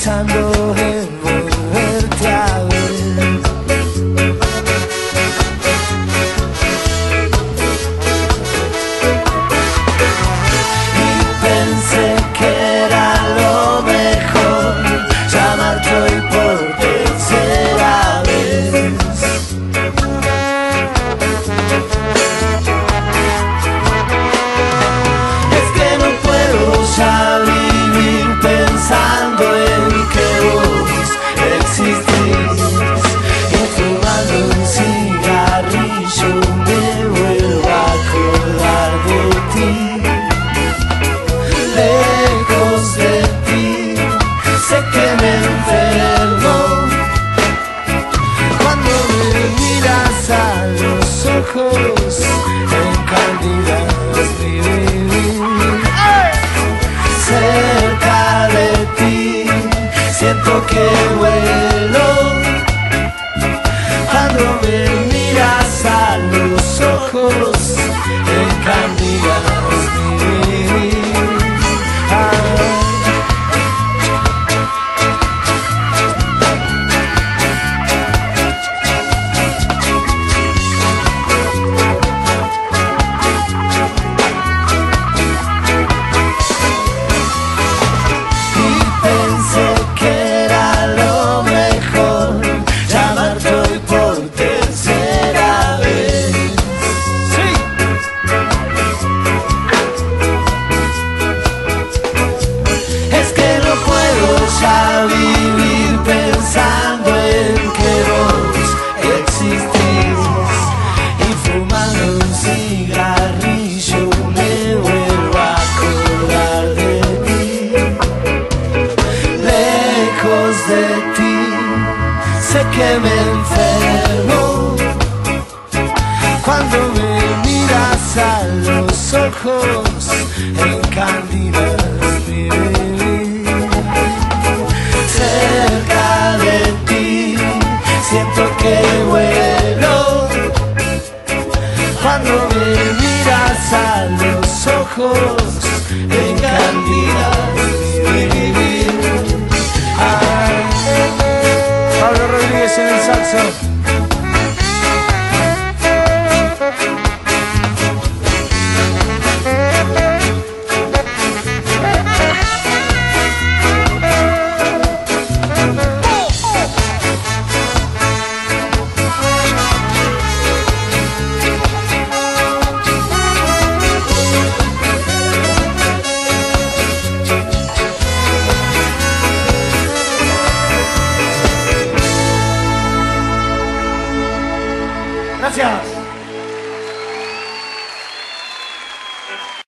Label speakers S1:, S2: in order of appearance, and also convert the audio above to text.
S1: time goes ojos encandidas vivir. Cerca de ti siento que vuelo. Cuando me miras a los ojos en encandidas cigarrillo me vuelvo a acordar de ti lejos de ti. Sé que me enfermo cuando me miras a los ojos, encandilas cuando me miras a los ojos, encandilas Gracias.